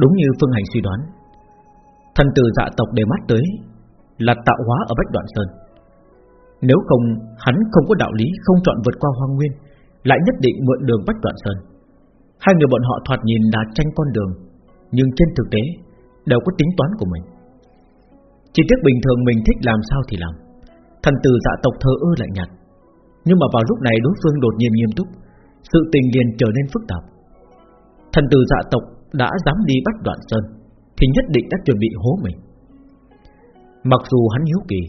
Đúng như Phương Hành suy đoán. Thần tử dạ tộc để mắt tới Là tạo hóa ở Bách Đoạn Sơn. Nếu không, Hắn không có đạo lý không chọn vượt qua hoang nguyên, Lại nhất định mượn đường Bách Đoạn Sơn. Hai người bọn họ thoạt nhìn là tranh con đường, Nhưng trên thực tế Đều có tính toán của mình. Chỉ tiếc bình thường mình thích làm sao thì làm. Thần tử dạ tộc thờ ơ lại nhạt. Nhưng mà vào lúc này đối phương đột nhiên nghiêm túc, Sự tình liền trở nên phức tạp. Thần tử dạ tộc đã dám đi bắt đoạn sơn, Thì nhất định đã chuẩn bị hố mình. Mặc dù hắn hiếu kỳ,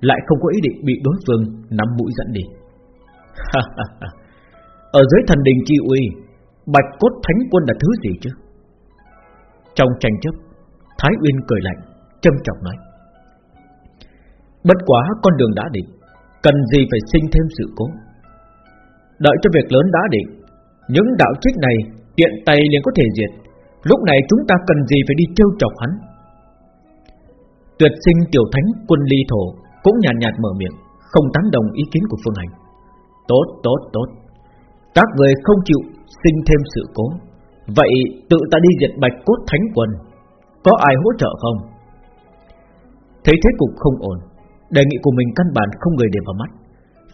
Lại không có ý định bị đối phương Nắm mũi dẫn đi. Ở dưới thần đình chi uy, Bạch cốt thánh quân là thứ gì chứ? Trong tranh chấp, Thái Uyên cười lạnh Trâm trọng nói. Bất quá con đường đã định, Cần gì phải sinh thêm sự cố? Đợi cho việc lớn đã định, Những đạo trích này Tiện tay liền có thể diệt Lúc này chúng ta cần gì phải đi trêu chọc hắn? Tuyệt sinh tiểu thánh quân ly thổ Cũng nhàn nhạt, nhạt mở miệng Không tán đồng ý kiến của Phương Hành. Tốt tốt tốt. Các người không chịu sinh thêm sự cố. Vậy tự ta đi diệt bạch cốt thánh quân Có ai hỗ trợ không? Thấy thế cục không ổn Đề nghị của mình căn bản không người để vào mắt.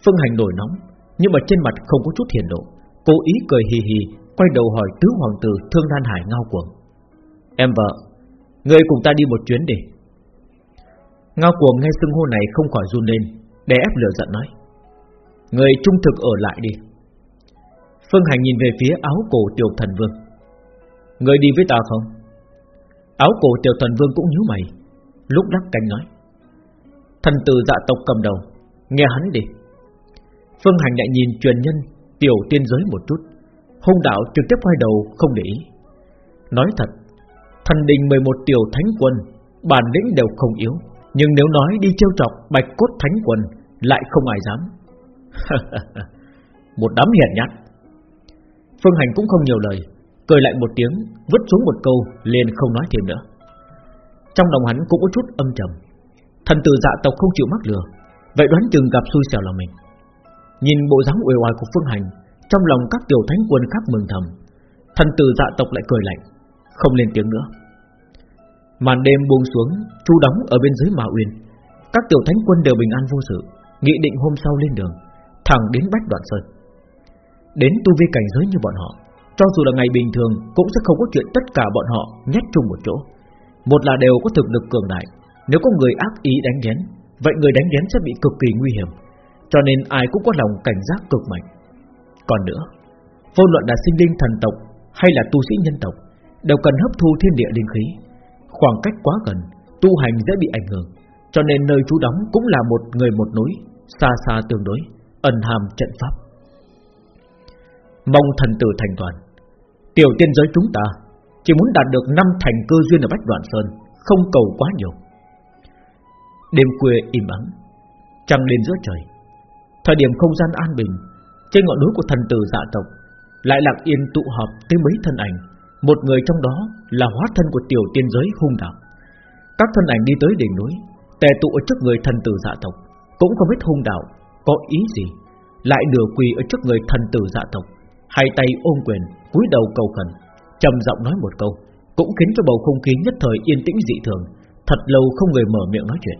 Phương Hành nổi nóng Nhưng mà trên mặt không có chút hiền độ. Cố ý cười hì hì Quay đầu hỏi tứ hoàng tử Thương Lan Hải ngao cuồng. Em vợ, Người cùng ta đi một chuyến đi. Ngao cuồng nghe xưng hô này không khỏi run lên Để ép lửa giận nói. Người trung thực ở lại đi. Phương Hành nhìn về phía áo cổ tiểu thần vương. Người đi với ta không? Áo cổ tiểu thần vương cũng nhíu mày, Lúc lắc cánh nói. Thần tử dạ tộc cầm đầu, Nghe hắn đi. Phương Hành lại nhìn truyền nhân Tiểu tiên giới một chút. Hung đạo trực tiếp quay đầu không để ý. Nói thật, Thần đình 11 tiểu thánh quân Bản lĩnh đều không yếu. Nhưng nếu nói đi trêu chọc bạch cốt thánh quân Lại không ai dám. Một đám hiền nhát. Phương Hành cũng không nhiều lời, Cười lại một tiếng, Vứt xuống một câu, liền không nói thêm nữa. Trong lòng hắn cũng có chút âm trầm. Thần tử dạ tộc không chịu mắc lừa, Vậy đoán chừng gặp xui xẻo là mình. Nhìn bộ dáng uể oải của Phương Hành trong lòng các tiểu thánh quân khác mừng thầm. Thần tử dạ tộc lại cười lạnh, Không lên tiếng nữa. Màn đêm buông xuống, Chu đóng ở bên dưới Ma Uyên. Các tiểu thánh quân đều bình an vô sự, Nghị định hôm sau lên đường, Thẳng đến Bách Đoạn Sơn. Đến tu vi cảnh giới như bọn họ, Cho dù là ngày bình thường Cũng sẽ không có chuyện tất cả bọn họ nhét chung một chỗ. Một là đều có thực lực cường đại, nếu có người ác ý đánh ghén Vậy người đánh ghén sẽ bị cực kỳ nguy hiểm. Cho nên ai cũng có lòng cảnh giác cực mạnh. Còn nữa, Vô luận là sinh linh thần tộc Hay là tu sĩ nhân tộc, Đều cần hấp thu thiên địa linh khí. Khoảng cách quá gần, Tu hành dễ bị ảnh hưởng, Cho nên nơi trú đóng cũng là một người một núi, Xa xa tương đối, Ẩn hàm trận pháp. Mong thần tử thành toàn. Tiểu tiên giới chúng ta Chỉ muốn đạt được năm thành cơ duyên ở Bách Đoạn Sơn, Không cầu quá nhiều. Đêm khuya im ắng, Trăng lên giữa trời, Thời điểm không gian an bình trên ngọn núi của thần tử dạ tộc, Lại lặng yên tụ họp tới mấy thân ảnh. Một người trong đó là hóa thân của tiểu tiên giới hung đạo. Các thân ảnh đi tới đỉnh núi, Tề tụ ở trước người thần tử dạ tộc. Cũng không biết hung đạo Có ý gì, Lại nửa quỳ ở trước người thần tử dạ tộc, Hai tay ôm quyền, cúi đầu cầu khẩn, trầm giọng nói một câu, Cũng khiến cho bầu không khí nhất thời yên tĩnh dị thường, Thật lâu không người mở miệng nói chuyện.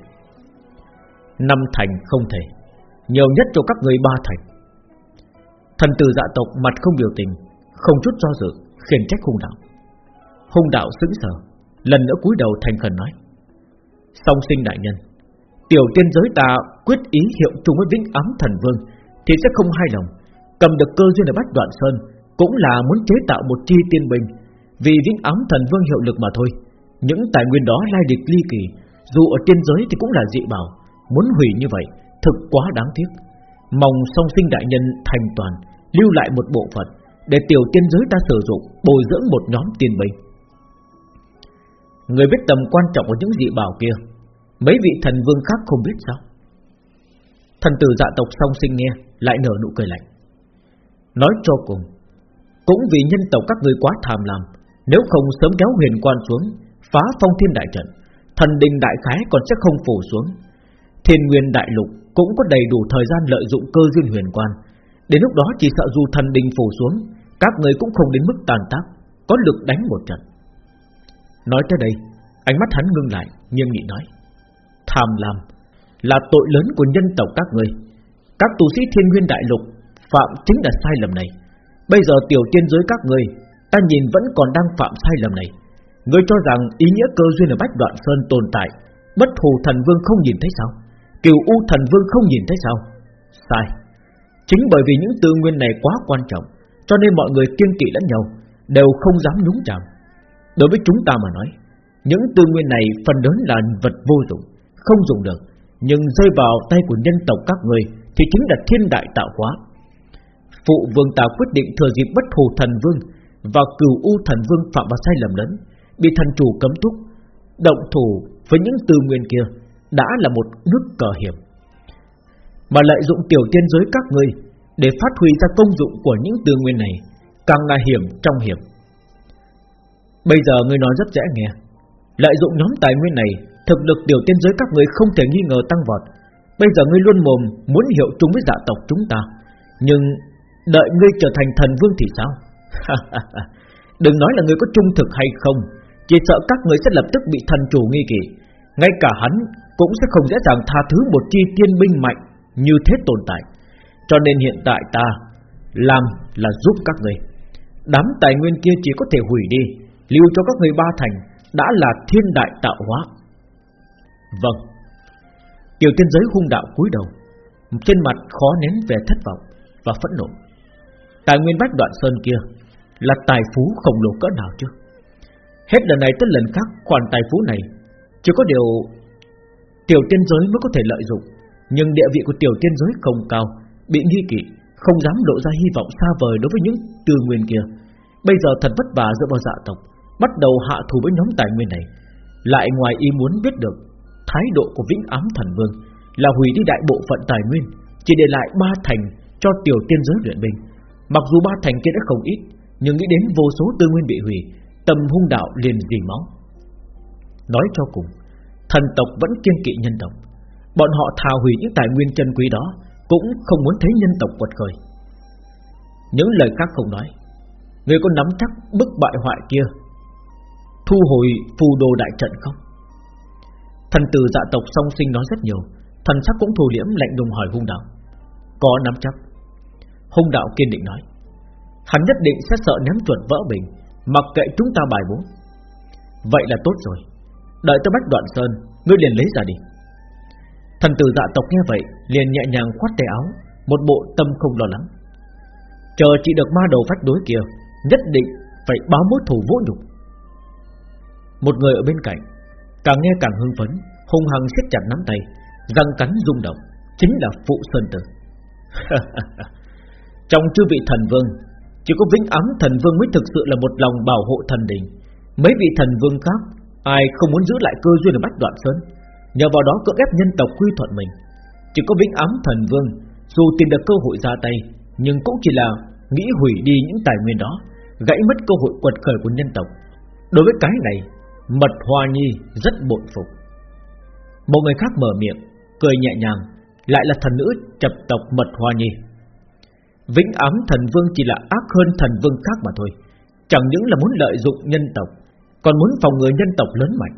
Năm thành không thể, Nhiều nhất cho các người ba thành. Thần tử dạ tộc mặt không biểu tình, Không chút do dự, Khiển trách hung đạo. Hung đạo sững sờ, Lần nữa cúi đầu thành khẩn nói. Song sinh đại nhân, Tiểu tiên giới ta quyết ý hiệu chung với vĩnh ám thần vương Thì sẽ không hai lòng. Cầm được cơ duyên ở Bách Đoạn Sơn Cũng là muốn chế tạo một chi tiên bình Vì vĩnh ám thần vương hiệu lực mà thôi, Những tài nguyên đó lai địch ly kỳ, Dù ở tiên giới thì cũng là dị bảo. Muốn hủy như vậy Thực quá đáng tiếc. Mong song sinh đại nhân thành toàn Lưu lại một bộ phận Để tiểu tiên giới ta sử dụng Bồi dưỡng một nhóm tiên binh. Người biết tầm quan trọng của những dị bảo kia, Mấy vị thần vương khác không biết sao? Thần tử dạ tộc song sinh nghe, Lại nở nụ cười lạnh. Nói cho cùng, Cũng vì nhân tộc các người quá tham lam, Nếu không sớm kéo huyền quan xuống, Phá phong thiên đại trận, Thần đình đại khái còn sẽ không phủ xuống. Thiên nguyên đại lục cũng có đầy đủ thời gian lợi dụng cơ duyên huyền quan Đến lúc đó chỉ sợ dù thần đình phủ xuống, Các người cũng không đến mức tàn tác, Có lực đánh một trận. Nói tới đây, Ánh mắt hắn ngưng lại, Nghiêm nghị nói, Tham lam Là tội lớn của nhân tộc các người. Các tu sĩ thiên nguyên đại lục, Phạm chính là sai lầm này. Bây giờ tiểu tiên giới các người, Ta nhìn vẫn còn đang phạm sai lầm này. Ngươi cho rằng ý nghĩa cơ duyên ở Bách Đoạn Sơn tồn tại, Bất thù thần vương không nhìn thấy sao? Kiều U thần vương không nhìn thấy sao? Sai. Chính bởi vì những tư nguyên này quá quan trọng, Cho nên mọi người kiên kỵ lẫn nhau, Đều không dám nhúng chạm Đối với chúng ta mà nói, Những tư nguyên này phần lớn là vật vô dụng, Không dùng được, Nhưng rơi vào tay của nhân tộc các người Thì chính là thiên đại tạo hóa. Phụ vương ta quyết định thừa dịp bất hồ thần vương Và cửu u thần vương phạm vào sai lầm lớn, Bị thần chủ cấm túc, Động thủ với những tư nguyên kia Đã là một nước cờ hiểm. Mà lợi dụng tiểu tiên giới các ngươi Để phát huy ra công dụng của những tư nguyên này, Càng là hiểm trong hiểm. Bây giờ ngươi nói rất dễ nghe. Lợi dụng nhóm tài nguyên này, Thực lực tiểu tiên giới các ngươi không thể nghi ngờ tăng vọt. Bây giờ ngươi luôn mồm Muốn hiệu chung với dạ tộc chúng ta, Nhưng đợi ngươi trở thành thần vương thì sao? Đừng nói là ngươi có trung thực hay không, Chỉ sợ các ngươi sẽ lập tức bị thần chủ nghi kỵ. Ngay cả hắn Cũng sẽ không dễ dàng tha thứ một chi tiên binh mạnh. Như thế tồn tại. Cho nên hiện tại ta Làm là giúp các ngươi. Đám tài nguyên kia chỉ có thể hủy đi, Lưu cho các người ba thành, Đã là thiên đại tạo hóa. Vâng. Tiểu tiên giới hung đạo cúi đầu, Trên mặt khó nén vẻ thất vọng Và phẫn nộ. Tài nguyên bách đoạn sơn kia Là tài phú khổng lồ cỡ nào chứ? Hết lần này tới lần khác, Khoản tài phú này Chỉ có điều Tiểu tiên giới mới có thể lợi dụng. Nhưng địa vị của tiểu tiên giới không cao, Bị nghi kỵ, Không dám lộ ra hy vọng xa vời đối với những tư nguyên kia. Bây giờ thật vất vả dựa vào dạ tộc, Bắt đầu hạ thủ với nhóm tài nguyên này. Lại ngoài ý muốn biết được, Thái độ của Vĩnh Ám Thần Vương Là hủy đi đại bộ phận tài nguyên, Chỉ để lại ba thành cho tiểu tiên giới luyện binh. Mặc dù ba thành kia đã không ít, Nhưng nghĩ đến vô số tư nguyên bị hủy, Tâm hung đạo liền dì máu. Nói cho cùng, Thần tộc vẫn kiên kỵ nhân tộc Bọn họ thà hủy những tài nguyên chân quý đó, Cũng không muốn thấy nhân tộc quật khởi. Những lời khác không nói, Người có nắm chắc bức bại hoại kia, Thu hồi phù đồ đại trận không? Thần tử dạ tộc song sinh nói rất nhiều, Thần sắc cũng thù liễm, lạnh lùng hỏi hung đạo. Có nắm chắc? Hung đạo kiên định nói, Hắn nhất định sẽ sợ ném chuột vỡ bình, Mặc kệ chúng ta bài bố. Vậy là tốt rồi. Đợi tới bách đoạn sơn, Ngươi liền lấy ra đi. Thần tử dạ tộc nghe vậy, Liền nhẹ nhàng khoát tay áo, Một bộ tâm không lo lắng. Chờ chị được ma đầu vách đối kia, Nhất định phải báo mối thù vô nhục. Một người ở bên cạnh, Càng nghe càng hưng phấn, Hung hăng siết chặt nắm tay, Răng cắn rung động, Chính là Phụ Sơn Tử. Trong chư vị thần vương, Chỉ có vĩnh ám thần vương mới thực sự là một lòng bảo hộ thần đình. Mấy vị thần vương khác, Ai không muốn giữ lại cơ duyên ở Bách Đoạn Sơn? Nhờ vào đó cưỡng ép nhân tộc quy thuận mình. Chỉ có vĩnh ám thần vương, Dù tìm được cơ hội ra tay, Nhưng cũng chỉ là nghĩ hủy đi những tài nguyên đó, Gãy mất cơ hội quật khởi của nhân tộc. Đối với cái này, Mật Hoa Nhi rất bội phục. Một người khác mở miệng, Cười nhẹ nhàng, Lại là thần nữ chập tộc Mật Hoa Nhi. Vĩnh ám thần vương chỉ là ác hơn thần vương khác mà thôi, Chẳng những là muốn lợi dụng nhân tộc, Còn muốn phòng ngừa nhân tộc lớn mạnh.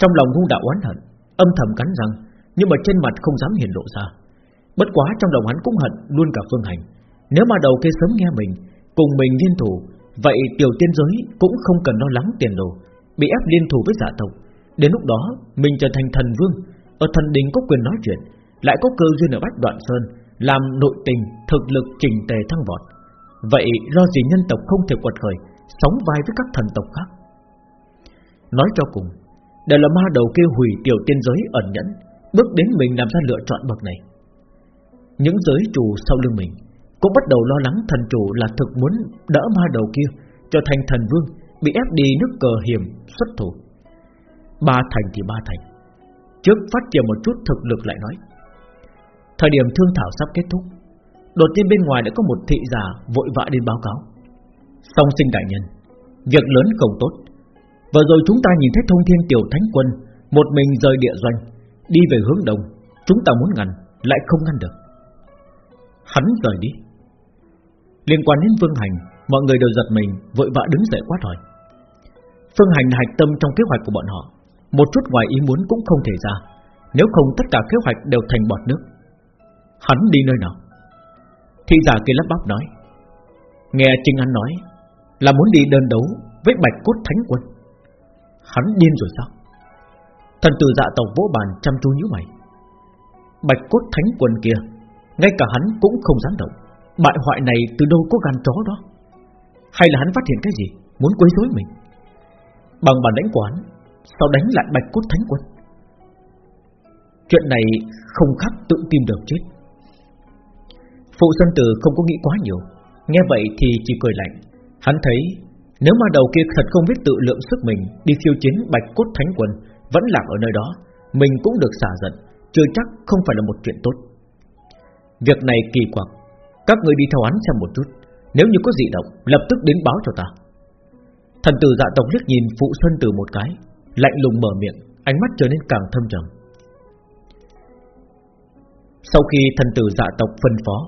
Trong lòng hung đạo oán hận, Âm thầm cắn răng, Nhưng mà trên mặt không dám hiển lộ ra. Bất quá trong lòng hắn cũng hận luôn cả phương hành. Nếu mà đầu kia sớm nghe mình, Cùng mình liên thủ, Vậy tiểu tiên giới cũng không cần lo lắng tiền đồ, Bị ép liên thủ với giả tộc. Đến lúc đó, mình trở thành thần vương, Ở thần đình có quyền nói chuyện, Lại có cơ duyên ở Bách Đoạn Sơn, Làm nội tình, thực lực trình tề thăng vọt. Vậy lo gì nhân tộc không thể quật khởi Sống vai với các thần tộc khác? Nói cho cùng Đều là ma đầu kêu hủy tiểu tiên giới ẩn nhẫn, Bước đến mình làm ra lựa chọn bậc này. Những giới chủ sau lưng mình Cũng bắt đầu lo lắng thần chủ là thực muốn đỡ ma đầu kia Trở thành thần vương, Bị ép đi nước cờ hiểm xuất thủ. Ba thành thì ba thành. Trước phát triển một chút thực lực lại nói, Thời điểm thương thảo sắp kết thúc, Đột nhiên bên ngoài đã có một thị giả Vội vã đến báo cáo. Song sinh đại nhân, Việc lớn không tốt Vừa rồi chúng ta nhìn thấy thông thiên tiểu thánh quân, Một mình rời địa doanh, Đi về hướng đông. Chúng ta muốn ngăn, Lại không ngăn được. Hắn rời đi. Liên quan đến vương hành, Mọi người đều giật mình, Vội vã đứng dậy quát hỏi. Phương Hành hạch tâm trong kế hoạch của bọn họ. Một chút ngoài ý muốn cũng không thể ra. Nếu không tất cả kế hoạch đều thành bọt nước. Hắn đi nơi nào? Thị giả kia lắp bắp nói. Nghe Trinh An nói, Là muốn đi đơn đấu với bạch cốt thánh quân. Hắn điên rồi sao? Thần tử dạ tộc vỗ bàn chăm chú như mày. Bạch cốt thánh quân kia, Ngay cả hắn cũng không dám động. Bại hoại này từ đâu có gan chó đó? Hay là hắn phát hiện cái gì, Muốn quấy rối mình? Bằng bản lãnh quán sao đánh lại bạch cốt thánh quân Chuyện này không khác tự tìm đường chết. Phụ sân Tử không có nghĩ quá nhiều. Nghe vậy thì chỉ cười lạnh. Hắn thấy nếu mà đầu kia thật không biết tự lượng sức mình Đi khiêu chiến bạch cốt thánh quân Vẫn lạc ở nơi đó, Mình cũng được xả giận, Chưa chắc không phải là một chuyện tốt. Việc này kỳ quặc. Các người đi theo án xem một chút, Nếu như có dị động, lập tức đến báo cho ta. Thần tử dạ tộc liếc nhìn phụ Sơn Tử một cái, Lạnh lùng mở miệng, Ánh mắt trở nên càng thâm trầm. Sau khi thần tử dạ tộc phân phó,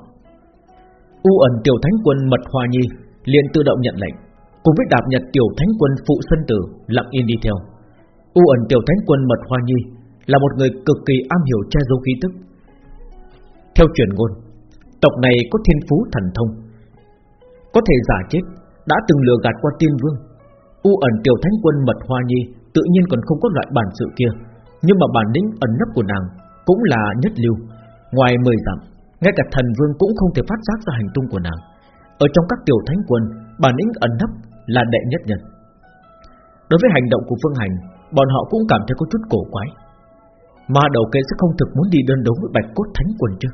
U ẩn tiểu thánh quân mật hoa nhi liền tự động nhận lệnh cùng với đạp nhật tiểu thánh quân phụ sân tử lặng yên đi theo. U ẩn tiểu thánh quân mật hoa nhi là một người cực kỳ am hiểu che giấu khí tức. Theo truyền ngôn, tộc này có thiên phú thần thông, có thể giả chết, đã từng lừa gạt qua tiên vương. U ẩn tiểu thánh quân mật hoa nhi tự nhiên còn không có loại bản sự kia, nhưng mà bản lĩnh ẩn nấp của nàng cũng là nhất lưu. Ngoài mười dặm, ngay cả thần vương cũng không thể phát giác ra hành tung của nàng. Ở trong các tiểu thánh quân, bản lĩnh ẩn nấp là đệ nhất nhân. Đối với hành động của Phương Hành, bọn họ cũng cảm thấy có chút cổ quái. Mà đầu kia sẽ không thực muốn đi đơn đấu với Bạch Cốt Thánh quần chứ?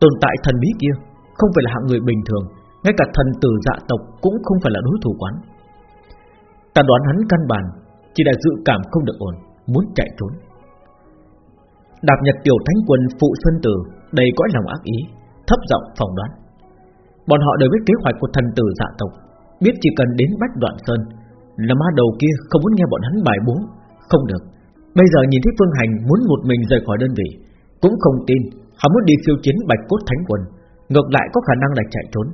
Tồn tại thần bí kia không phải là hạng người bình thường, ngay cả thần tử dạ tộc cũng không phải là đối thủ quán. Ta đoán hắn căn bản chỉ là dự cảm không được ổn, muốn chạy trốn. Đạp Nhật Tiểu Thánh Quân phụ Xuân Tử đầy cõi lòng ác ý, thấp giọng phỏng đoán. Bọn họ đều biết kế hoạch của thần tử dạ tộc, Biết chỉ cần đến Bách Đoạn Sơn, Là ma đầu kia không muốn nghe bọn hắn bài bố. Không được. Bây giờ nhìn thấy Phương Hành muốn một mình rời khỏi đơn vị, Cũng không tin. Hắn muốn đi phiêu chiến Bạch Cốt Thánh Quân Ngược lại có khả năng là chạy trốn.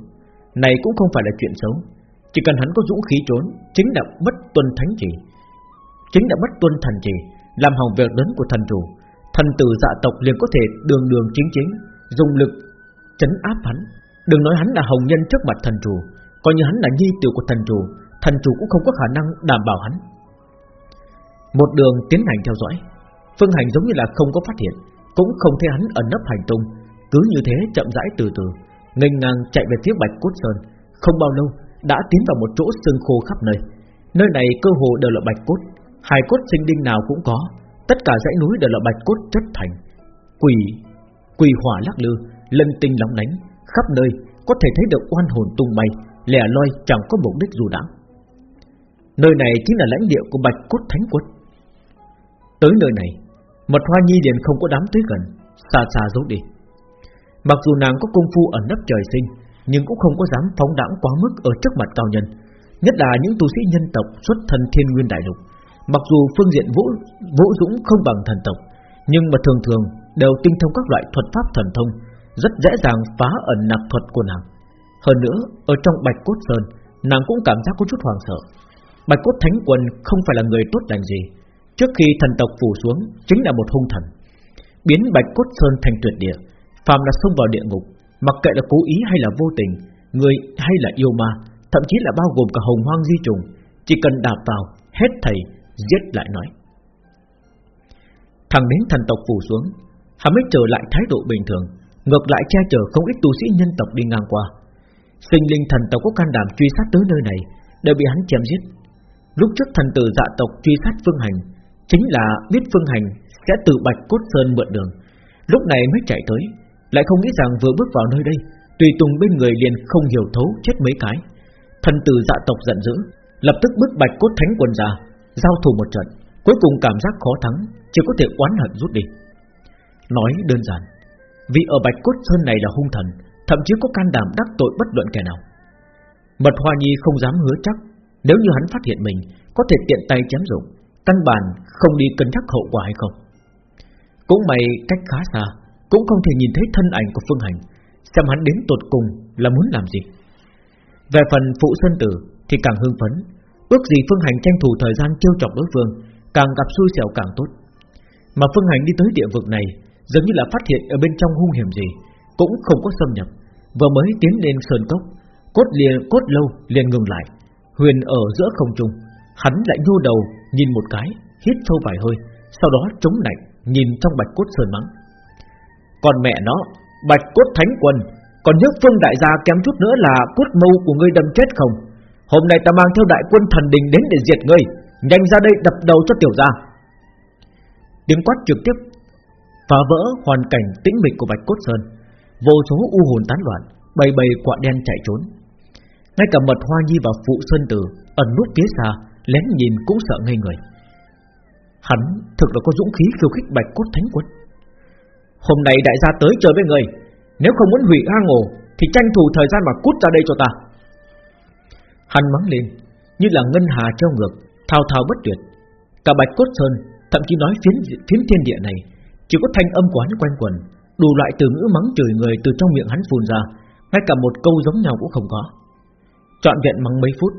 Này cũng không phải là chuyện xấu. Chỉ cần hắn có dũng khí trốn, Chính là bất tuân thánh chỉ. Chính là bất tuân thần chỉ, Làm hỏng việc lớn của thần chủ Thần tử dạ tộc liền có thể đường đường chính chính, Dùng lực chấn áp hắn. Đừng nói hắn là hồng nhân trước mặt thần chủ Coi như hắn là nhi tiểu của thần chủ Thần chủ cũng không có khả năng đảm bảo hắn. Một đường tiến hành theo dõi, Phương hành giống như là không có phát hiện, Cũng không thấy hắn ẩn nấp hành tung, Cứ như thế chậm rãi từ từ Ngành ngang chạy về phía Bạch Cốt Sơn. Không bao lâu, đã tiến vào một chỗ sương khô khắp nơi. Nơi này cơ hồ đều là bạch cốt Hài cốt sinh đinh nào cũng có, Tất cả dãy núi đều là bạch cốt chất thành. Quỷ Quỷ hỏa lắc lư, Lân tinh lóng lánh, Khắp nơi có thể thấy được oan hồn tung bay lẻ loi chẳng có mục đích dù đãng. Nơi này chính là lãnh địa của Bạch Cốt Thánh Quân. Tới nơi này, Mật Hoa Nhi liền không có đám tới gần, xa xa giấu đi. Mặc dù nàng có công phu ẩn nấp trời sinh, nhưng cũng không có dám phóng đãng quá mức ở trước mặt cao nhân, nhất là những tu sĩ nhân tộc xuất thân Thiên Nguyên Đại Lục. Mặc dù phương diện vũ vũ dũng không bằng thần tộc, nhưng mà thường thường đều tinh thông các loại thuật pháp thần thông, rất dễ dàng phá ẩn nặc thuật của nàng. Hơn nữa, Ở trong Bạch Cốt Sơn, Nàng cũng cảm giác có chút hoàng sợ. Bạch Cốt Thánh Quân không phải là người tốt lành gì. Trước khi thần tộc phủ xuống, Chính là một hung thần. Biến Bạch Cốt Sơn thành tuyệt địa, Phàm là xông vào địa ngục, Mặc kệ là cố ý hay là vô tình, Người hay là yêu ma, Thậm chí là bao gồm cả hồng hoang di trùng, Chỉ cần đạp vào, Hết thầy Giết lại nói. Thằng đến thần tộc phủ xuống, Hắn mới trở lại thái độ bình thường. Ngược lại che chở không ít tu sĩ nhân tộc đi ngang qua. Sinh linh thần tộc có can đảm truy sát tới nơi này Đều bị hắn chém giết. Lúc trước thần tử dạ tộc truy sát Phương Hành, Chính là biết Phương Hành Sẽ từ Bạch Cốt Sơn mượn đường. Lúc này mới chạy tới, Lại không nghĩ rằng vừa bước vào nơi đây, Tùy tùng bên người liền không hiểu thấu chết mấy cái. Thần tử dạ tộc giận dữ, Lập tức bước Bạch Cốt Thánh quần ra, Giao thủ một trận, Cuối cùng cảm giác khó thắng, Chỉ có thể oán hận rút đi. Nói đơn giản vì ở Bạch Cốt Sơn này là hung thần, Thậm chí có can đảm đắc tội bất luận kẻ nào. Mật Hoa Nhi không dám hứa chắc, Nếu như hắn phát hiện mình, Có thể tiện tay chém dụng Căn bản không đi cân nhắc hậu quả hay không. Cũng may cách khá xa, Cũng không thể nhìn thấy thân ảnh của Phương Hành, Xem hắn đến tột cùng là muốn làm gì. Về phần Phụ Sơn Tử Thì càng hưng phấn, Ước gì Phương Hành tranh thủ thời gian trêu chọc đối phương, Càng gặp xui xẻo càng tốt. Mà Phương Hành đi tới địa vực này Dường như là phát hiện ở bên trong hung hiểm gì, Cũng không có xâm nhập. Vừa mới tiến lên sơn cốc, Cốt liền cốt lâu liền ngừng lại. Huyền ở giữa không trung, Hắn lại nhô đầu nhìn một cái, Hít sâu vài hơi, Sau đó chống nạnh, nhìn trong bạch cốt sơn mắng. Còn mẹ nó, Bạch cốt thánh quân, Còn nhớ phương đại gia kém chút nữa là Cốt mâu của ngươi đâm chết không? Hôm nay ta mang theo đại quân thần đình đến để diệt ngươi, Nhanh ra đây đập đầu cho tiểu gia. Tiếng quát trực tiếp Phá vỡ hoàn cảnh tĩnh mịch của Bạch Cốt Sơn. Vô số u hồn tán loạn Bầy bầy quạ đen chạy trốn. Ngay cả mật hoa nhi và phụ sơn tử Ẩn nút phía xa Lén nhìn cũng sợ ngây người. Hắn thực là có dũng khí khiêu khích Bạch Cốt Thánh Quân. Hôm nay đại gia tới chơi với người Nếu không muốn hủy hang ổ Thì tranh thủ thời gian mà cút ra đây cho ta. Hắn mắng lên Như là ngân hà treo ngược Thao thao bất tuyệt. Cả Bạch Cốt Sơn Thậm chí nói phiến, phiến thiên địa này chỉ có thanh âm của hắn quanh quẩn, Đủ loại từ ngữ mắng chửi người từ trong miệng hắn phun ra, Ngay cả một câu giống nhau cũng không có. Trọn vẹn mắng mấy phút,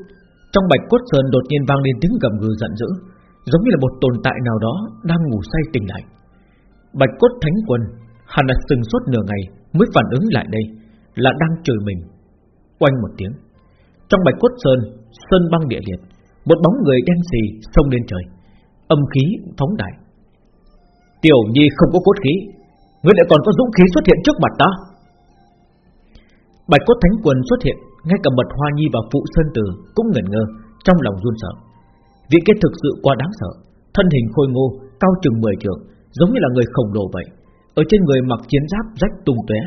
Trong Bạch Cốt Sơn đột nhiên vang lên tiếng gầm gừ giận dữ, Giống như là một tồn tại nào đó Đang ngủ say tỉnh lại. Bạch Cốt Thánh Quân Hắn đã sừng suốt nửa ngày mới phản ứng lại đây, Là đang chửi mình. Oanh một tiếng, Trong Bạch Cốt Sơn Sơn băng địa liệt, Một bóng người đen xì xông lên trời, Âm khí phóng đại. Tiểu Nhi không có cốt khí. Ngươi lại còn có dũng khí xuất hiện trước mặt ta. Bạch cốt thánh quần xuất hiện, Ngay cả mật hoa nhi và phụ sơn tử Cũng ngẩn ngơ, trong lòng run sợ. Vị kết thực sự quá đáng sợ, Thân hình khôi ngô, cao chừng 10 trượng, Giống như là người khổng lồ vậy. Ở trên người mặc chiến giáp rách tung tóe,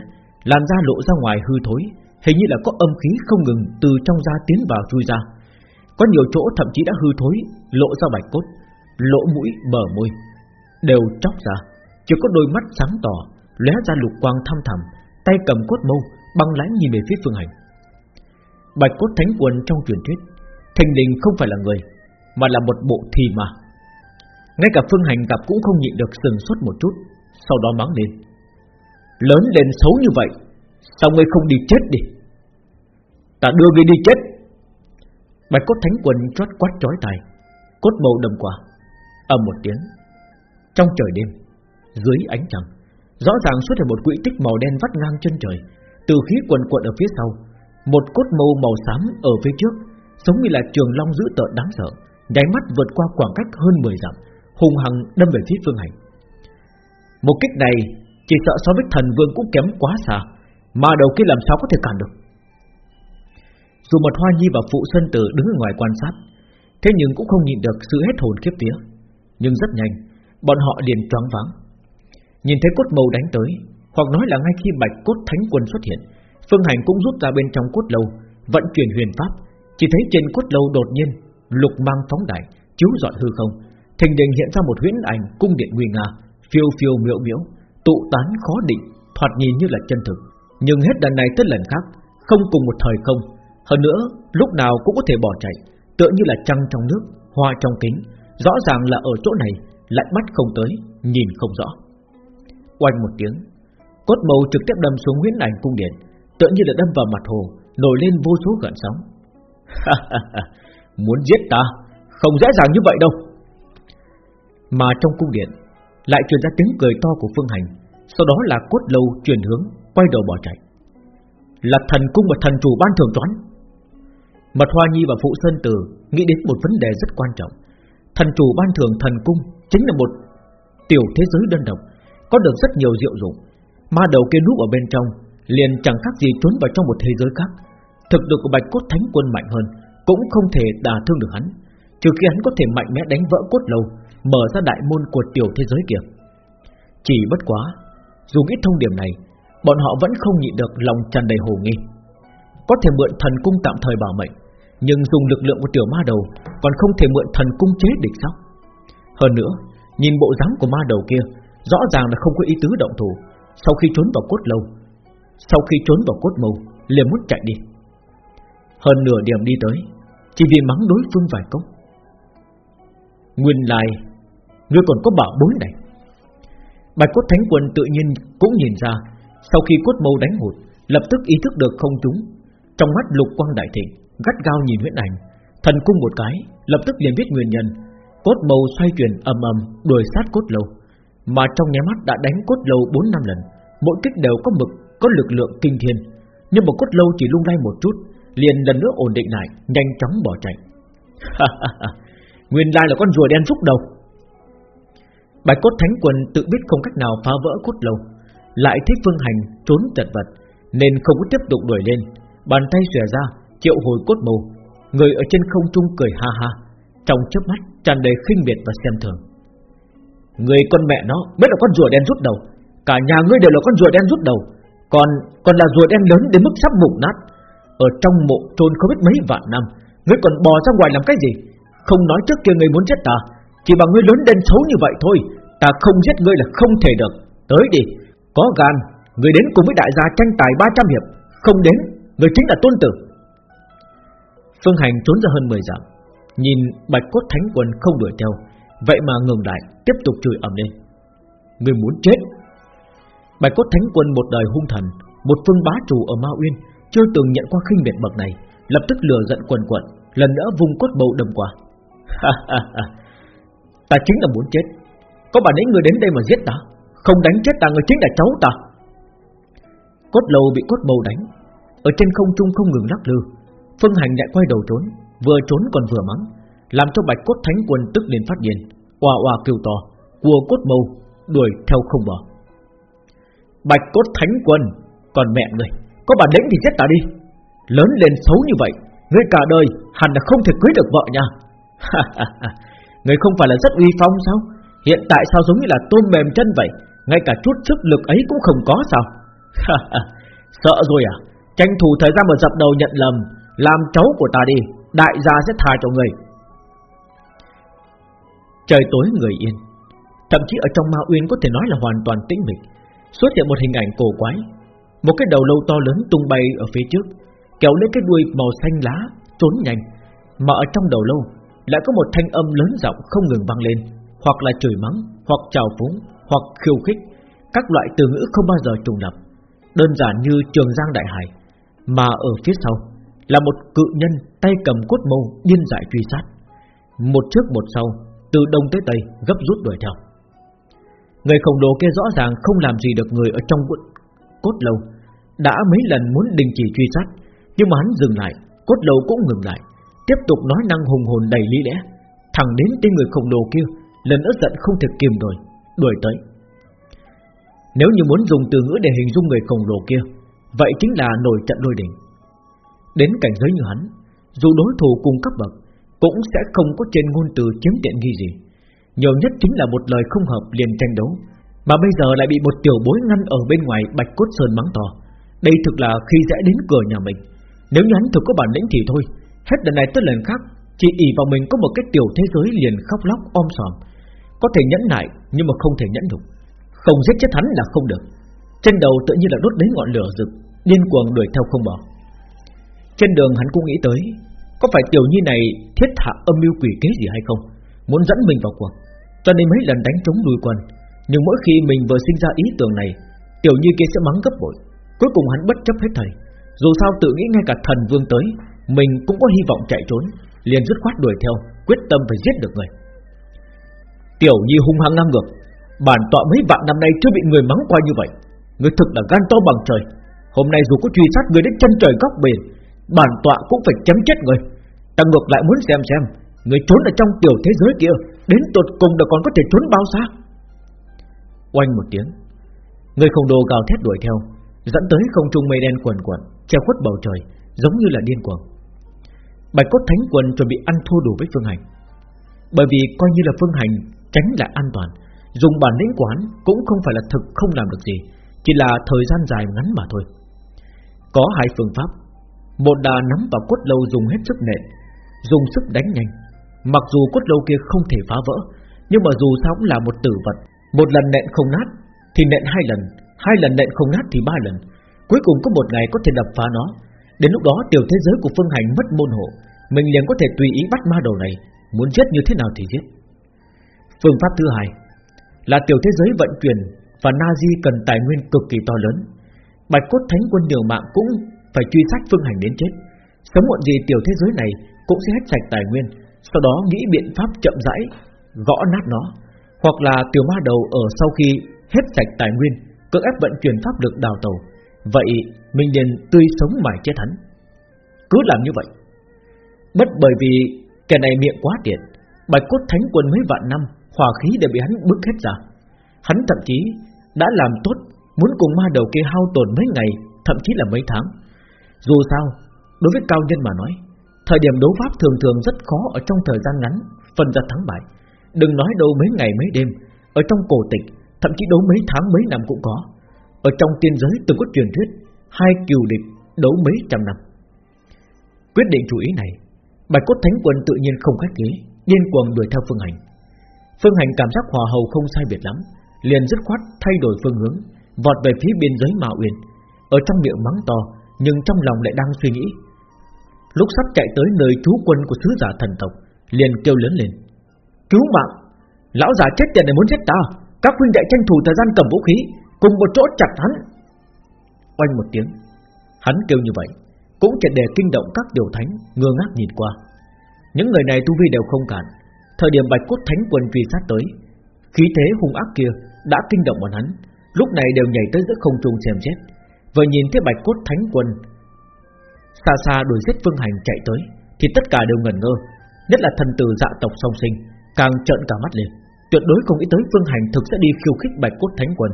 Làn da lộ ra ngoài hư thối, Hình như là có âm khí không ngừng từ trong da tiến vào chui ra. Có nhiều chỗ thậm chí đã hư thối, Lộ ra bạch cốt, Lỗ mũi bờ môi. Đều chóc ra. Chỉ có đôi mắt sáng tỏ, lóe ra lục quang thăm thẳm, Tay cầm cốt mâu, băng lãnh nhìn về phía phương hành. Bạch cốt thánh quân trong truyền thuyết Thành đình không phải là người, Mà là một bộ thi mà Ngay cả phương hành gặp cũng không nhịn được sừng sốt một chút, Sau đó mắng lên. Lớn lên xấu như vậy, Sao ngươi không đi chết đi? Ta đưa ngươi đi chết. Bạch cốt thánh quân chót quát chói tai, Cốt mâu đâm qua, ầm một tiếng. Trong trời đêm, Dưới ánh trăng, Rõ ràng xuất hiện một quỹ tích màu đen vắt ngang chân trời. Từ khí quần quận ở phía sau, Một cốt mâu màu xám ở phía trước, Giống như là trường long dữ tợn đáng sợ. Nháy mắt vượt qua khoảng cách hơn 10 dặm Hùng hằng đâm về phía phương hành. Một kích này, Chỉ sợ so với thần vương cũng kém quá xa, Mà đầu kia làm sao có thể cản được? Dù mật hoa nhi và phụ sân tử đứng ở ngoài quan sát, Thế nhưng cũng không nhìn được sự hết hồn kiếp tía Nhưng rất nhanh Bọn họ liền choáng váng. Nhìn thấy cốt mâu đánh tới, Hoặc nói là ngay khi bạch cốt thánh quân xuất hiện, Phương Hành cũng rút ra bên trong cốt lâu, Vận chuyển huyền pháp. Chỉ thấy trên cốt lâu đột nhiên, Lục mang phóng đại, Chiếu dọn hư không. Thình đình hiện ra một huyễn ảnh cung điện nguy nga, Phiêu phiêu miễu miễu, Tụ tán khó định, Thoạt nhìn như là chân thực. Nhưng hết lần này tới lần khác, Không cùng một thời không. Hơn nữa, lúc nào cũng có thể bỏ chạy, Tựa như là trăng trong nước, Hoa trong kính, Rõ ràng là ở chỗ này lại bắt không tới, Nhìn không rõ. Oanh một tiếng, Cốt màu trực tiếp đâm xuống huyễn ảnh cung điện, Tựa như là đâm vào mặt hồ, Nổi lên vô số gợn sóng. Muốn giết ta? Không dễ dàng như vậy đâu. Mà trong cung điện, Lại truyền ra tiếng cười to của Phương Hành, Sau đó là cốt lâu chuyển hướng, Quay đầu bỏ chạy. Là thần cung và thần chủ ban thường toán. Mật Hoa Nhi và Phụ Sơn Tử Nghĩ đến một vấn đề rất quan trọng Thần chủ ban thưởng thần cung Chính là một tiểu thế giới đơn độc, Có được rất nhiều diệu dụng. Ma đầu kia núp ở bên trong, Liền chẳng khác gì trốn vào trong một thế giới khác. Thực lực của Bạch Cốt Thánh Quân mạnh hơn, Cũng không thể đả thương được hắn, Trừ khi hắn có thể mạnh mẽ đánh vỡ cốt lâu, Mở ra đại môn của tiểu thế giới kia. Chỉ bất quá, Dù biết thông điểm này, Bọn họ vẫn không nhịn được lòng tràn đầy hồ nghi. Có thể mượn thần cung tạm thời bảo mệnh nhưng dùng lực lượng của tiểu ma đầu Còn không thể mượn thần cung chế địch sao? Hơn nữa, Nhìn bộ dáng của ma đầu kia, Rõ ràng là không có ý tứ động thủ. Sau khi trốn vào cốt lâu, Sau khi trốn vào cốt mâu, liền muốn chạy đi. Hơn nửa điểm đi tới, Chỉ vì mắng đối phương vài câu. Nguyên lai, Ngươi còn có bảo bối này. Bạch cốt thánh quân tự nhiên cũng nhìn ra, Sau khi cốt mâu đánh hụt, Lập tức ý thức được không trúng Trong mắt lục quang đại thịnh Gắt gao nhìn huyễn ảnh. Thần cung một cái, Lập tức liền biết nguyên nhân. Cốt bầu xoay chuyển ầm ầm, đuổi sát cốt lâu. Mà trong nháy mắt đã đánh cốt lâu 4 năm lần, Mỗi kích đều có mực, Có lực lượng kinh thiên. Nhưng mà cốt lâu chỉ lung lay một chút, Liền lần nữa ổn định lại, Nhanh chóng bỏ chạy. Nguyên lai là con rùa đen rút đầu. Bạch cốt thánh quân tự biết không cách nào phá vỡ cốt lâu, Lại thích phương hành trốn chật vật, Nên không có tiếp tục đuổi lên. Bàn tay xòe ra Triệu hồi cốt màu. Người ở trên không trung cười ha ha, Trong chớp mắt tràn đầy khinh miệt và xem thường. Người con mẹ nó, Biết là con rùa đen rút đầu. Cả nhà ngươi đều là con rùa đen rút đầu. Còn còn là rùa đen lớn đến mức sắp mục nát. Ở trong mộ trôn không biết mấy vạn năm, Ngươi còn bò ra ngoài làm cái gì? Không nói trước kia ngươi muốn chết ta, Chỉ bằng ngươi lớn đen xấu như vậy thôi, Ta không giết ngươi là không thể được. Tới đi, Có gan người đến cùng với đại gia tranh tài 300 hiệp, Không đến người chính là tôn tử. Phương Hành trốn ra hơn 10 dặm Nhìn bạch cốt thánh quân không đuổi theo Vậy mà ngừng lại Tiếp tục chửi ầm lên. Người muốn chết? Bạch cốt thánh quân một đời hung thần Một phương bá chủ ở Ma Uyên Chưa từng nhận qua khinh miệt bậc này Lập tức lừa giận quần quật, Lần nữa vùng cốt bầu đâm qua. Ta chính là muốn chết. Có bản lĩnh người đến đây mà giết ta? Không đánh chết ta người chính là cháu ta. Cốt lâu bị cốt bầu đánh Ở trên không trung không ngừng lắc lư. Phương Hành lại quay đầu trốn, Vừa trốn còn vừa mắng, Làm cho bạch cốt thánh quân tức đến phát điên. Oà oà kêu to, Cua cốt mâu, đuổi theo không bỏ. Bạch cốt thánh quân Còn mẹ người, Có bản lĩnh thì giết ta đi. Lớn lên xấu như vậy, Ngươi cả đời hẳn là không thể cưới được vợ nha. Ngươi không phải là rất uy phong sao? Hiện tại sao giống như là tôm mềm chân vậy? Ngay cả chút sức lực ấy cũng không có sao? Sợ rồi à? Tranh thủ thời gian mà dập đầu nhận lầm làm cháu của ta đi, Đại gia sẽ tha cho người Trời tối người yên. Thậm chí ở trong ma uyên có thể nói là hoàn toàn tĩnh mịch. Xuất hiện một hình ảnh cổ quái. Một cái đầu lâu to lớn tung bay ở phía trước, Kéo lấy cái đuôi màu xanh lá, Trốn nhanh. Mà ở trong đầu lâu, Lại có một thanh âm lớn giọng không ngừng vang lên. Hoặc là chửi mắng, Hoặc chào phúng, Hoặc khiêu khích. Các loại từ ngữ không bao giờ trùng lập. Đơn giản như trường giang đại hải. Mà ở phía sau là một cự nhân tay cầm cốt mâu Điên dại truy sát. Một trước một sau, Từ đông tới tây, gấp rút đuổi theo. Người khổng lồ kia rõ ràng không làm gì được người ở trong cốt lâu. Đã mấy lần muốn đình chỉ truy sát, Nhưng mà hắn dừng lại, Cốt lâu cũng ngừng lại, Tiếp tục nói năng hùng hồn đầy lý lẽ. Thẳng đến tên người khổng lồ kia, Lần nữa giận không thể kiềm nổi, Đuổi tới. Nếu như muốn dùng từ ngữ để hình dung người khổng lồ kia, Vậy chính là nổi trận đôi đỉnh Đến cảnh giới như hắn, Dù đối thủ cùng cấp bậc Cũng sẽ không có trên ngôn từ chiếm tiện nghi gì. Nhiều nhất chính là một lời không hợp liền tranh đấu, Mà bây giờ lại bị một tiểu bối ngăn ở bên ngoài Bạch Cốt Sơn mắng to. Đây thực là khi dễ đến cửa nhà mình. Nếu như hắn thực có bản lĩnh thì thôi, Hết lần này tới lần khác, Chỉ ỷ vào mình có một cái tiểu thế giới liền khóc lóc, om sòm. Có thể nhẫn nại, Nhưng mà không thể nhẫn nhục. Không giết chết hắn là không được. Trên đầu tự nhiên là đốt đến ngọn lửa rực, Điên cuồng đuổi theo không bỏ. Trên đường hắn cũng nghĩ tới, Có phải tiểu nhi này thiết hạ âm mưu quỷ kế gì hay không? Muốn dẫn mình vào cuộc, cho nên mấy lần đánh trống đuôi quân Nhưng mỗi khi mình vừa sinh ra ý tưởng này, Tiểu Nhi kia sẽ mắng gấp bội. Cuối cùng hắn bất chấp hết thầy. Dù sao tự nghĩ ngay cả thần vương tới, Mình cũng có hy vọng chạy trốn, Liền dứt khoát đuổi theo, Quyết tâm phải giết được người. Tiểu Nhi hung hăng ngang ngược, Bản tọa mấy vạn năm nay chưa bị người mắng qua như vậy. Người thực là gan to bằng trời. Hôm nay dù có truy sát người đến chân trời góc biển Bản tọa cũng phải chém chết người. Ta ngược lại muốn xem xem, Người trốn ở trong tiểu thế giới kia, Đến tột cùng đã còn có thể trốn bao xa? Oanh một tiếng, Người khổng đồ gào thét đuổi theo, Dẫn tới không trung mây đen quần quẩn Treo khuất bầu trời, Giống như là điên cuồng. Bạch cốt thánh quần chuẩn bị ăn thua đủ với Phương Hành. Bởi vì coi như là Phương Hành Tránh lại an toàn, Dùng bản lĩnh quán cũng không phải là thực không làm được gì, Chỉ là thời gian dài ngắn mà thôi. Có hai phương pháp một đà nắm vào cốt lâu dùng hết sức nện Dùng sức đánh nhanh. Mặc dù cốt lâu kia không thể phá vỡ, Nhưng mà dù sao cũng là một tử vật. Một lần nện không nát, Thì nện hai lần. Hai lần nện không nát thì ba lần. Cuối cùng có một ngày có thể đập phá nó. Đến lúc đó, tiểu thế giới của Phương Hành mất môn hộ. Mình liền có thể tùy ý bắt ma đầu này. Muốn giết như thế nào thì giết. Phương pháp thứ hai Là tiểu thế giới vận chuyển Và Nazi cần tài nguyên cực kỳ to lớn. Bạch cốt thánh quân điều mạng cũng phải truy sát Phương Hành đến chết. Sớm muộn gì tiểu thế giới này Cũng sẽ hết sạch tài nguyên, Sau đó nghĩ biện pháp chậm rãi, Gõ nát nó. Hoặc là tiểu ma đầu ở sau khi hết sạch tài nguyên, Cưỡng ép vận chuyển pháp lực đào tàu Vậy mình liền tươi sống mãi chết hắn. Cứ làm như vậy. Bất bởi vì Kẻ này miệng quá tiện, Bạch cốt thánh quân mấy vạn năm Hòa khí đều bị hắn bức hết ra. Hắn thậm chí đã làm tốt, Muốn cùng ma đầu kia hao tổn mấy ngày, Thậm chí là mấy tháng. Dù sao, Đối với cao nhân mà nói, Thời điểm đấu pháp thường thường rất khó Ở trong thời gian ngắn, Phân ra thắng bại. Đừng nói đâu mấy ngày mấy đêm, Ở trong cổ tịch, Thậm chí đấu mấy tháng mấy năm cũng có. Ở trong tiên giới từng có truyền thuyết, Hai kiều địch đấu mấy trăm năm. Quyết định chủ ý này, Bạch cốt thánh quân tự nhiên không khách khí, Điên cuồng đuổi theo phương hành. Phương hành cảm giác hòa hầu không sai biệt lắm, Liền dứt khoát thay đổi phương hướng, Vọt về phía biên giới Mạo Uyên. Ở trong miệng mắng to nhưng trong lòng lại đang suy nghĩ. Lúc sắp chạy tới nơi trú quân của sứ giả thần tộc, Liền kêu lớn lên, Cứu mạng! Lão già chết tiệt này muốn giết ta! Các huynh đệ tranh thủ thời gian cầm vũ khí, Cùng một chỗ chặt hắn! Oanh một tiếng, Hắn kêu như vậy, Cũng chỉ để kinh động các điều thánh, ngơ ngác nhìn qua. Những người này tu vi đều không cản Thời điểm bạch cốt thánh quân truy sát tới, Khí thế hung ác kia đã kinh động bọn hắn, Lúc này đều nhảy tới giữa không trung xem xét. Vừa nhìn thấy bạch cốt thánh quân. Xa xa đuổi giết phương hành chạy tới, Thì tất cả đều ngẩn ngơ, Nhất là thần tử dạ tộc song sinh, Càng trợn cả mắt lên. Tuyệt đối không nghĩ tới phương hành thực sẽ đi khiêu khích bạch cốt thánh quân.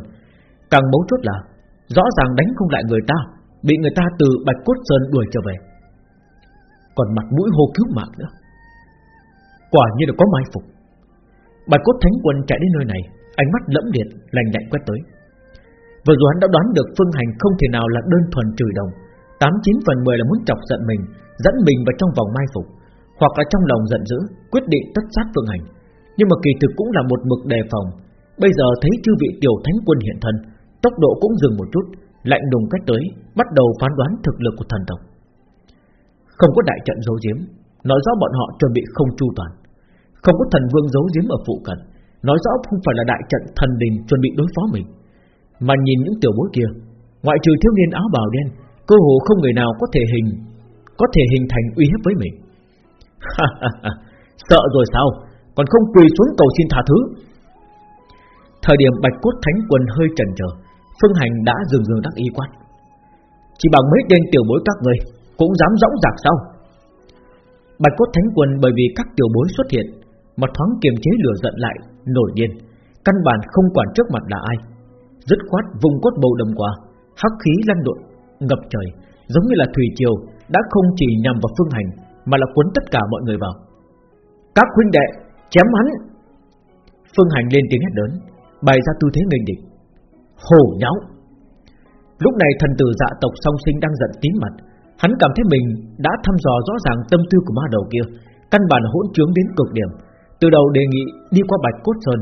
Càng mấu chốt là, Rõ ràng đánh không lại người ta, Bị người ta từ bạch cốt sơn đuổi trở về. Còn mặt mũi hô cứu mạng nữa. Quả như là có mai phục. Bạch cốt thánh quân chạy đến nơi này, Ánh mắt lẫm liệt lành lạnh quét tới. Vừa rồi hắn đã đoán được Phương Hành không thể nào là đơn thuần trừ đồng. Tám chín phần mười là muốn chọc giận mình, Dẫn mình vào trong vòng mai phục, Hoặc là trong lòng giận dữ, Quyết định tất sát Phương Hành. Nhưng mà kỳ thực cũng là một mực đề phòng. Bây giờ thấy chư vị tiểu thánh quân hiện thân, Tốc độ cũng dừng một chút, Lạnh đùng cách tới, Bắt đầu phán đoán thực lực của thần tộc. Không có đại trận giấu giếm, Nói rõ bọn họ chuẩn bị không chu toàn. Không có thần vương giấu giếm ở phụ cận, Nói rõ không phải là đại trận thần đình chuẩn bị đối phó mình. Mà nhìn những tiểu bối kia, Ngoại trừ thiếu niên áo bào đen, Cơ hồ không người nào có thể hình, Có thể hình thành uy hiếp với mình. Sợ rồi sao? Còn không quỳ xuống cầu xin tha thứ. Thời điểm bạch cốt thánh quân hơi chần chờ, Phương hành đã dừng dừng đắc y quát. Chỉ bằng mấy tên tiểu bối các người Cũng dám dõng dạc sao? Bạch cốt thánh quân bởi vì các tiểu bối xuất hiện, Mà thoáng kiềm chế lửa giận lại, Nổi điên, Căn bản không quản trước mặt là ai. Dứt khoát vùng cốt bầu đầm qua Hắc khí lăn lộn, ngập trời, Giống như là thủy triều Đã không chỉ nhằm vào phương hành Mà là cuốn tất cả mọi người vào. Các huynh đệ, chém hắn! Phương hành lên tiếng hét lớn, Bày ra tư thế nghênh địch. Hồ nháo! Lúc này thần tử dạ tộc song sinh đang giận tím mặt, Hắn cảm thấy mình đã thăm dò rõ ràng tâm tư của ma đầu kia, Căn bản hỗn trướng đến cực điểm, Từ đầu đề nghị đi qua Bạch Cốt Sơn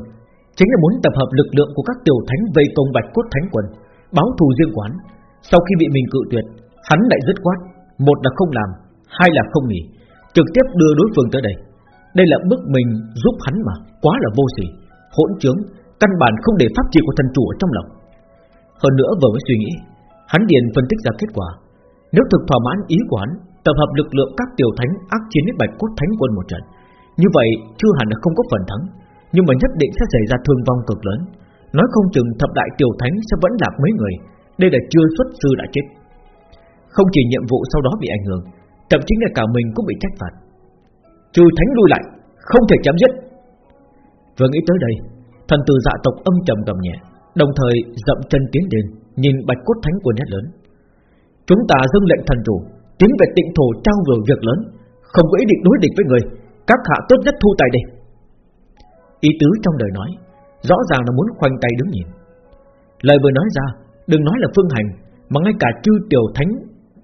Chính là muốn tập hợp lực lượng của các tiểu thánh vây công Bạch Cốt Thánh Quần, Báo thù riêng quán Sau khi bị mình cự tuyệt, Hắn lại dứt quát Một là không làm, Hai là không nghỉ, Trực tiếp đưa đối phương tới đây. Đây là bức mình giúp hắn mà, Quá là vô sỉ, Hỗn trướng, Căn bản không để pháp trị của thần chủ ở trong lòng. Hơn nữa vừa mới suy nghĩ, Hắn điền phân tích ra kết quả. Nếu thực thỏa mãn ý của hắn, Tập hợp lực lượng các tiểu thánh ác chiến với bạch cốt thánh quân một trận, Như vậy chưa hẳn là không có phần thắng. Nhưng mà nhất định sẽ xảy ra thương vong cực lớn. Nói không chừng thập đại tiểu thánh sẽ vẫn lạc mấy người. Đây là chưa xuất sư đã chết. Không chỉ nhiệm vụ sau đó bị ảnh hưởng, Thậm chí là cả mình cũng bị trách phạt. Trừ thánh lui lại, Không thể chấm dứt. Vừa nghĩ tới đây, Thần tử dạ tộc âm trầm gầm nhẹ, Đồng thời dậm chân tiến lên, Nhìn bạch cốt thánh của nét lớn. Chúng ta dâng lệnh thần chủ, Tiến về tịnh thổ trao vừa việc lớn. Không có ý định đối địch với người, Các hạ tốt nhất thu tài đây. Ý tứ trong đời nói, Rõ ràng là muốn khoanh tay đứng nhìn. Lời vừa nói ra, Đừng nói là phương hành, Mà ngay cả chư tiểu thánh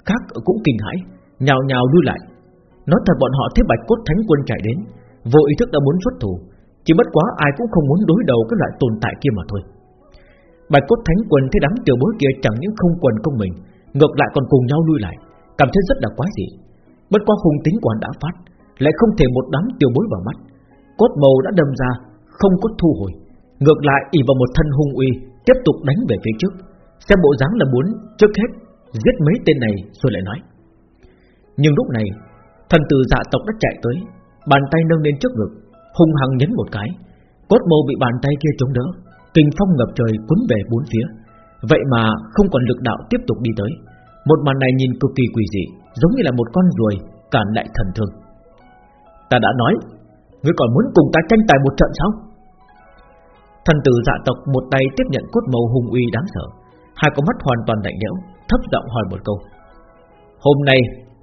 khác cũng kinh hãi, Nhào nhào lui lại. Nói thật bọn họ thấy bạch cốt thánh quân chạy đến, Vô ý thức đã muốn xuất thủ, Chỉ bất quá ai cũng không muốn đối đầu cái loại tồn tại kia mà thôi. Bạch cốt thánh quân thấy đám tiểu bối kia chẳng những không quần công mình, Ngược lại còn cùng nhau lui lại, Cảm thấy rất là quái dị. Bất quá hung tính quan đã phát, Lại không thể một đám tiểu bối vào mắt. Cốt màu đã đâm ra không có thu hồi. Ngược lại ỉ vào một thân hung uy Tiếp tục đánh về phía trước. Xem bộ dáng là muốn trước hết Giết mấy tên này rồi lại nói. Nhưng lúc này, Thần tử dạ tộc đã chạy tới, Bàn tay nâng lên trước ngực, Hung hăng nhấn một cái. Cốt mâu bị bàn tay kia chống đỡ, Kinh phong ngập trời cuốn về bốn phía. Vậy mà không còn lực đạo tiếp tục đi tới. Một màn này nhìn cực kỳ quỷ dị, Giống như là một con ruồi cản lại thần thương. Ta đã nói, Ngươi còn muốn cùng ta tranh tài một trận sao? Thần tử dạ tộc một tay tiếp nhận cốt màu hung uy đáng sợ, Hai con mắt hoàn toàn lạnh lẽo, Thấp giọng hỏi một câu. Hôm nay,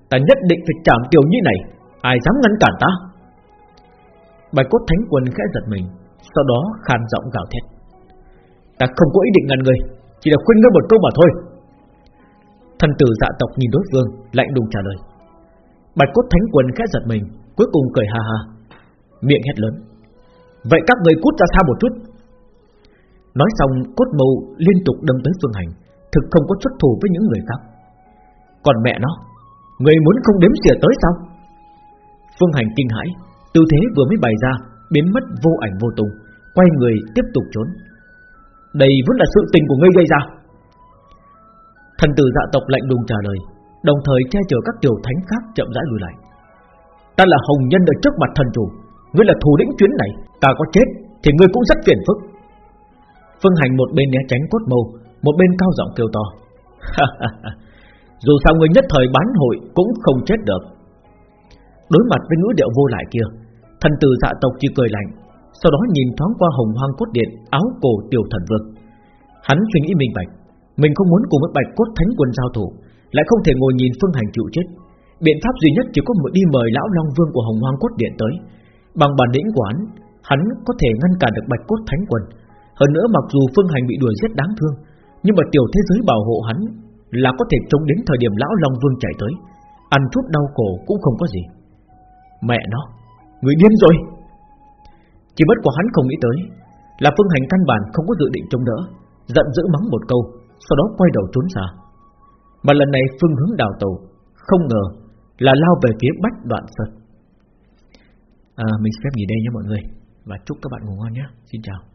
ta nhất định phải chạm tiểu như này, Ai dám ngăn cản ta? Bạch cốt thánh quân khẽ giật mình, Sau đó khàn giọng gào thét. Ta không có ý định ngăn người Chỉ là khuyên ngươi một câu mà thôi. Thần tử dạ tộc nhìn đối phương, Lạnh lùng trả lời. Bạch cốt thánh quân khẽ giật mình, Cuối cùng cười ha ha, Miệng hét lớn. Vậy các người cút ra xa một chút Nói xong, cốt mâu liên tục đâm tới Phương Hành, Thực không có xuất thủ với những người khác. Còn mẹ nó, Người muốn không đếm xỉa tới sao? Phương Hành kinh hãi, Tư thế vừa mới bày ra, Biến mất vô ảnh vô tung, Quay người tiếp tục trốn. Đây vẫn là sự tình của ngươi gây ra. Thần tử dạ tộc lạnh lùng trả lời, Đồng thời che chở các tiểu thánh khác chậm rãi lùi lại. Ta là hồng nhân ở trước mặt thần chủ, Ngươi là thủ lĩnh chuyến này, Ta có chết thì ngươi cũng rất phiền phức. Phương Hành một bên né tránh cốt mâu, Một bên cao giọng kêu to. Dù sao người nhất thời bán hội Cũng không chết được. Đối mặt với ngữ điệu vô lại kia, Thần tử dạ tộc chỉ cười lạnh, Sau đó nhìn thoáng qua hồng hoang cốt điện, Áo cổ tiểu thần vương. Hắn suy nghĩ minh bạch, Mình không muốn cùng với bạch cốt thánh quân giao thủ, Lại không thể ngồi nhìn phương hành chịu chết. Biện pháp duy nhất chỉ có một đi mời lão long vương của hồng hoang cốt điện tới. Bằng bản lĩnh của hắn Hắn có thể ngăn cản được bạch cốt thánh quân hơn nữa mặc dù phương hành bị đuổi giết đáng thương Nhưng mà tiểu thế giới bảo hộ hắn Là có thể chống đến thời điểm lão long vương chạy tới. Ăn chút đau cổ cũng không có gì. Mẹ nó Người điên rồi. Chỉ bất quả hắn không nghĩ tới Là phương hành căn bản không có dự định chống đỡ Giận dữ mắng một câu Sau đó quay đầu trốn xa. Mà lần này phương hướng đào tàu Không ngờ là lao về phía bách đoạn sơn. À, Mình sẽ gì nghỉ đây nha mọi người Và chúc các bạn ngủ ngon nhé. Xin chào.